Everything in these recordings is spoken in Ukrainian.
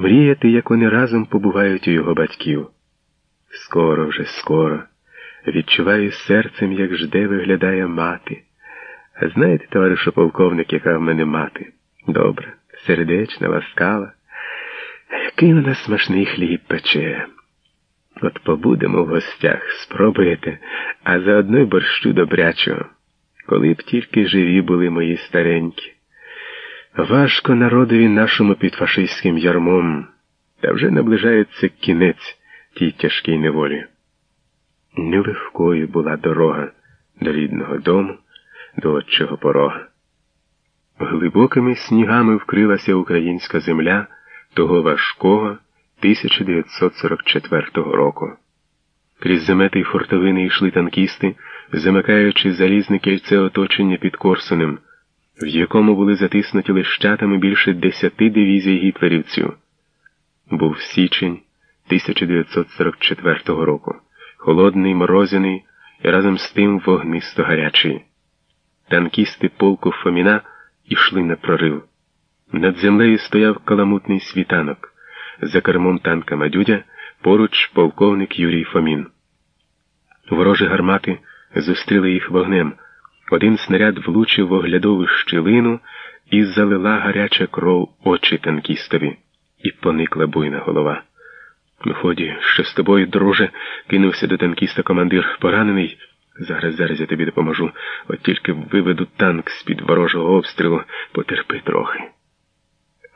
мріяти, як вони разом побувають у його батьків. Скоро вже, скоро. Відчуваю серцем, як жде виглядає мати. Знаєте, товаришу полковник, яка в мене мати? Добра, сердечна, ласкава. Який вона смачний хліб пече. От побудемо в гостях, спробуєте, а заодно й борщу добрячого. Коли б тільки живі були мої старенькі. Важко народові нашому під фашистським ярмом, та вже наближається кінець тій тяжкій неволі. Нелегкою була дорога до рідного дому, до отчого порога. Глибокими снігами вкрилася українська земля того важкого 1944 року. Крізь замети й фортовини йшли танкісти, замикаючи залізне кільце оточення під Корсунем, в якому були затиснуті лищатами більше десяти дивізій гітлерівців. Був січень 1944 року, холодний, морозяний і разом з тим вогнисто гарячий. Танкісти полку Фоміна ішли на прорив. Над землею стояв каламутний світанок. За кермом танка Мадюдя поруч полковник Юрій Фомін. Ворожі гармати зустріли їх вогнем. Один снаряд влучив в оглядову щілину і залила гаряча кров очі танкістові, і поникла буйна голова. Ході, що з тобою, друже, кинувся до танкіста командир поранений. Зараз, зараз я тобі допоможу. От тільки виведу танк з-під ворожого обстрілу, потерпи трохи.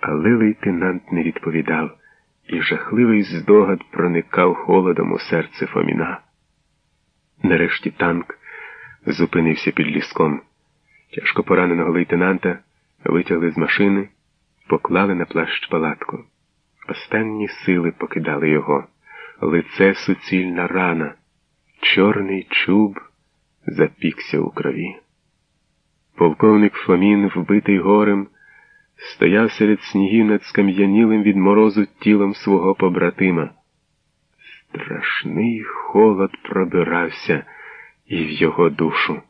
Але лейтенант не відповідав, і жахливий здогад проникав холодом у серце Фоміна. Нарешті танк зупинився під ліском. Тяжко пораненого лейтенанта витягли з машини, поклали на плащ палатку. Останні сили покидали його, лице суцільна рана, чорний чуб запікся у крові. Полковник Фомін, вбитий горем, стояв серед снігів над скам'янілим від морозу тілом свого побратима. Страшний холод пробирався і в його душу.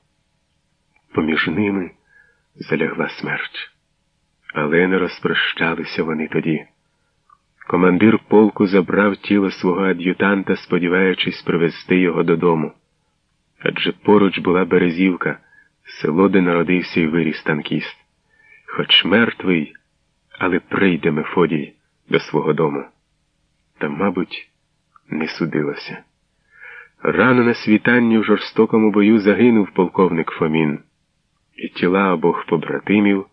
Поміж ними залягла смерть. Але не розпрощалися вони тоді. Командир полку забрав тіло свого ад'ютанта, сподіваючись привезти його додому. Адже поруч була Березівка, село, де народився і виріс танкіст. Хоч мертвий, але прийде Мефодій до свого дому. Та, мабуть, не судилося. Рано на світанні в жорстокому бою загинув полковник Фомін, і тіла обох побратимів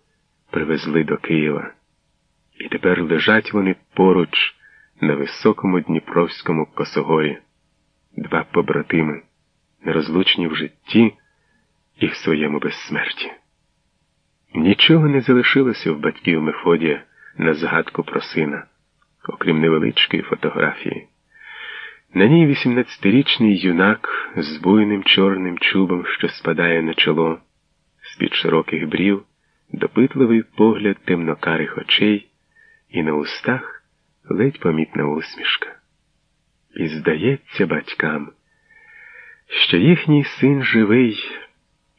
привезли до Києва. І тепер лежать вони поруч на високому Дніпровському косогорі, два побратими, нерозлучні в житті і в своєму безсмерті. Нічого не залишилося в батьків Мефодія на згадку про сина, окрім невеличкої фотографії. На ній 18-річний юнак з буйним чорним чубом, що спадає на чоло, з-під широких брів, допитливий погляд темнокарих очей, і на устах ледь помітна усмішка. І здається батькам, що їхній син живий,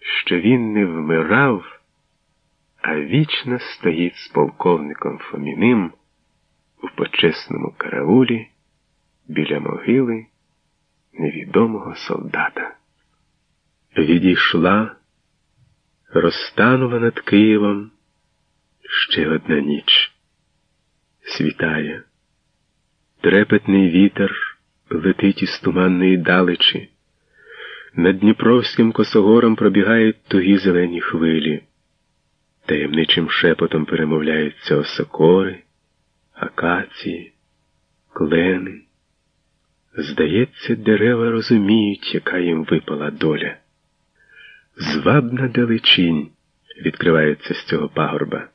що він не вмирав, а вічно стоїть з полковником Фоміним у почесному караулі біля могили невідомого солдата. Відійшла, розтанула над Києвом ще одна ніч. Світає, трепетний вітер летить із туманної далечі. Над Дніпровським косогором пробігають тугі зелені хвилі, таємничим шепотом перемовляються осокори, акації, клени. Здається, дерева розуміють, яка їм випала доля. Звабна далечінь відкривається з цього пагорба.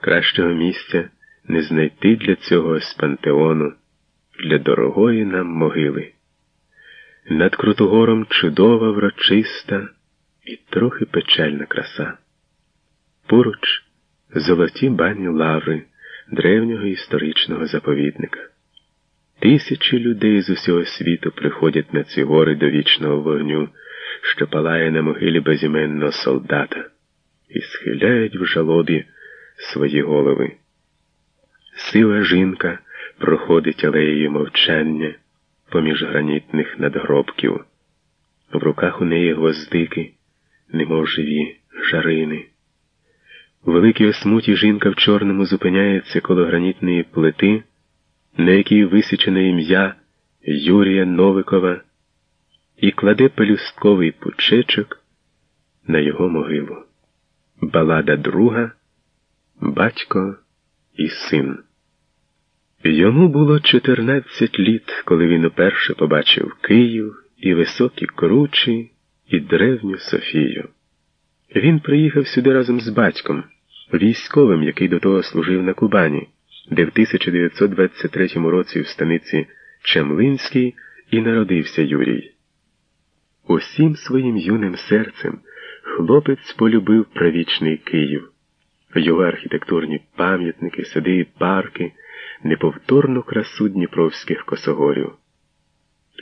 Кращого місця не знайти для цього з пантеону, для дорогої нам могили. Над Крутогором чудова, врочиста і трохи печальна краса. Поруч золоті бані лаври древнього історичного заповідника. Тисячі людей з усього світу приходять на ці гори до вічного вогню, що палає на могилі безіменного солдата, і схиляють в жалобі свої голови. Сила жінка проходить алеєю мовчання поміж гранітних надгробків. В руках у неї гвоздики, немов живі жарини. У великій осмуті жінка в чорному зупиняється коло гранітної плити, на якій висічене ім'я Юрія Новикова, і кладе пелюстковий пучечок на його могилу. Балада друга, батько і син. Йому було 14 літ, коли він уперше побачив Київ і високі кручі, і древню Софію. Він приїхав сюди разом з батьком, військовим, який до того служив на Кубані, де в 1923 році в станиці Чемлинській і народився Юрій. Усім своїм юним серцем хлопець полюбив правічний Київ, його архітектурні пам'ятники, сади і парки, неповторну красу дніпровських косогорів.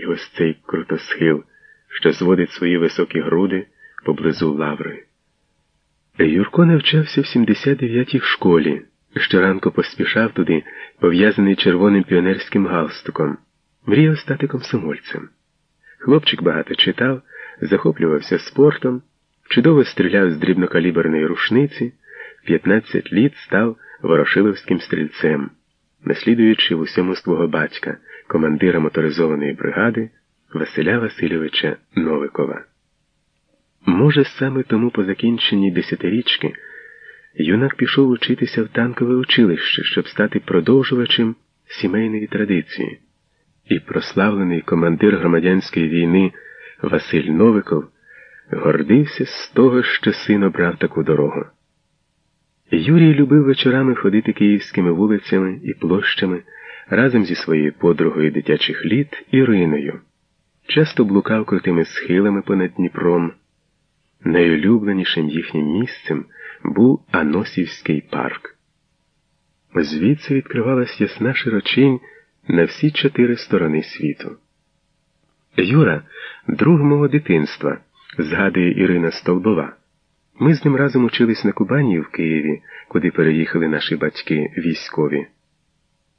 І ось цей крутосхил, що зводить свої високі груди поблизу лаври. Юрко навчався в 79-й школі, щоранку поспішав туди, пов'язаний червоним піонерським галстуком, мріяв стати комсомольцем. Хлопчик багато читав, захоплювався спортом, чудово стріляв з дрібнокаліберної рушниці, в 15 літ став ворошиловським стрільцем, наслідуючи в усьому свого батька, командира моторизованої бригади Василя Васильовича Новикова. Може, саме тому по закінченні десятирічки юнак пішов учитися в танкове училище, щоб стати продовжувачем сімейної традиції, і прославлений командир громадянської війни Василь Новиков гордився з того, що син обрав таку дорогу. Юрій любив вечорами ходити київськими вулицями і площами разом зі своєю подругою дитячих літ Іриною, часто блукав крутими схилами понад Дніпром. Найулюбленішим їхнім місцем був Аносівський парк. Звідси відкривалась ясна широчинь на всі чотири сторони світу. Юра, друг мого дитинства, згадує Ірина Столбова. Ми з ним разом учились на Кубані в Києві, куди переїхали наші батьки військові.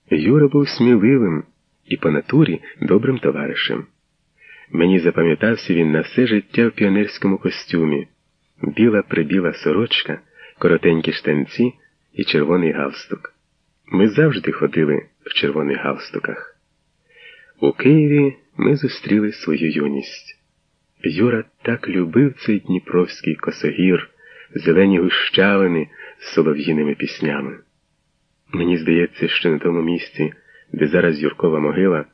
Юра був сміливим і по натурі добрим товаришем. Мені запам'ятався він на все життя в піонерському костюмі, біла прибіла сорочка, коротенькі штанці і червоний галстук. Ми завжди ходили в червоних галстуках. У Києві ми зустріли свою юність. Юра так любив цей дніпровський косогір, зелені гущавини з солов'їними піснями. Мені здається, що на тому місці, де зараз Юркова могила,